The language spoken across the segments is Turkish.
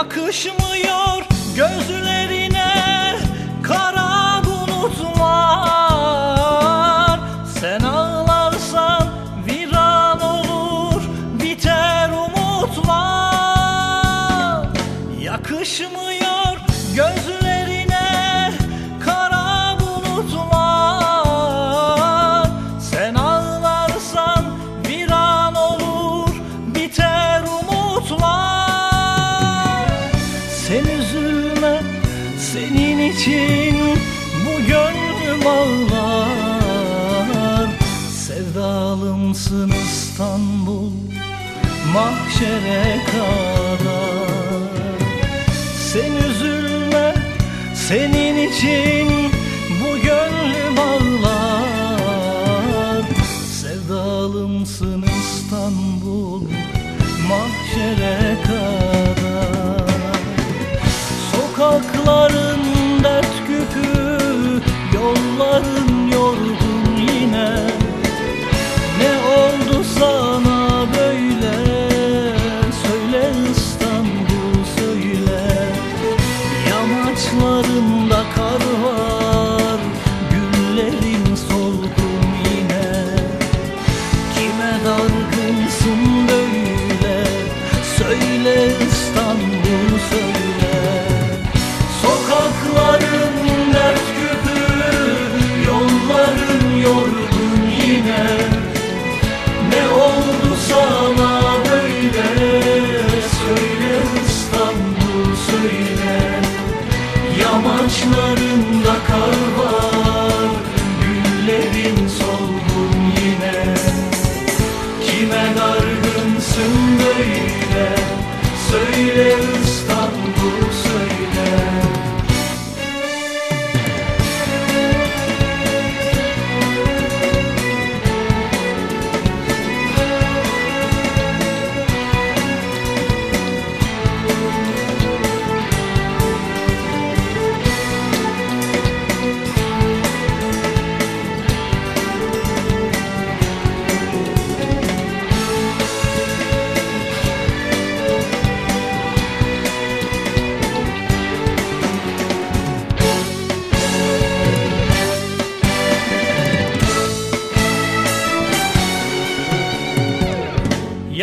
Yakışmıyor gözlerine için bu gönlüm ağlar. Sevdalımsın İstanbul mahşere kadar. Sen üzülme senin için dargınsın böyle. Söyle İstanbul söyle. Sokakların dert küpü Yolların yorgun yine. Ne oldu sana böyle? Söyle İstanbul söyle. Yamaçlarında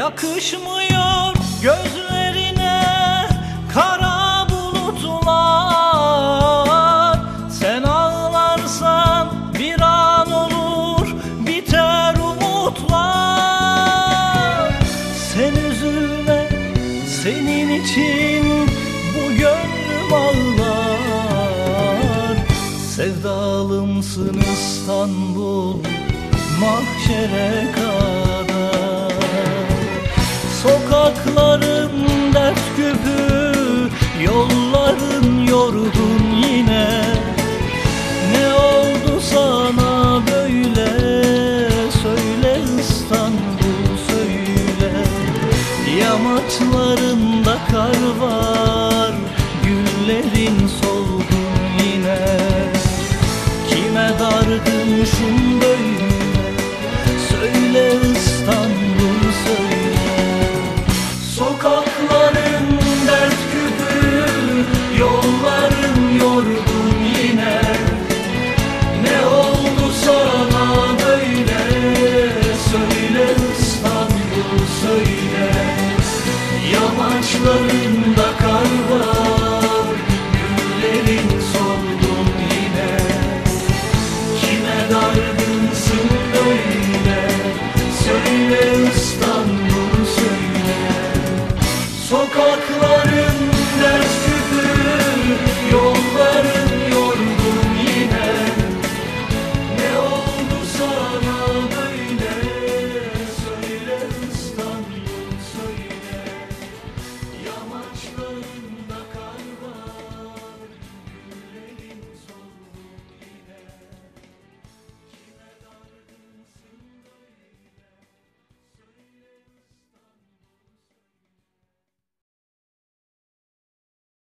Yakışmıyor gözlerine kara bulutlar. Sen ağlarsan bir an olur biter umutlar. Sen üzülme senin için bu gönlüm ağlar. Sevdalımsın İstanbul mahşere kadar Sokakların dert küpü Yolların yorgun yine. Ne oldu sana böyle? Söyle İstanbul söyle. Yamaçlarında kar var Güllerin solgun yine. Kime dargınsın böyle Saçlarında kar var Güllerin soldun yine. Kime dargınsın böyle? Söyle İstanbul söyle. Sokak